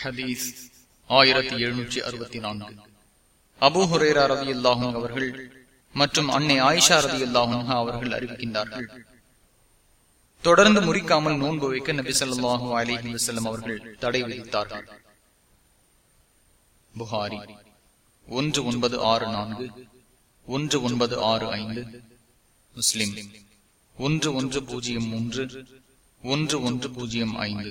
ஹதீஸ் ஆயிரத்தி எழுநூற்றி அறுபத்தி நான்கு. அபுஹுரேரா ரவி அல்லாஹும் அவர்கள் மற்றும் அன்னை ஆயிஷா ரதி அல்லாஹும் அவர்கள் அறிவிக்கின்றார்கள். தொடர்ந்து முறிக்காமல் நோன்பு வைக்க நபி சொல்லாஹு அலிஹி வசல்லம் அவர்கள் தடை விதித்தார்கள். புகாரி ஒன்று ஒன்பது ஆறு நான்கு ஒன்று ஒன்பது ஆறு ஐந்து முஸ்லிம் ஒன்று ஒன்று பூஜ்ஜியம் மூன்று ஒன்று ஒன்று பூஜ்ஜியம் ஐந்து.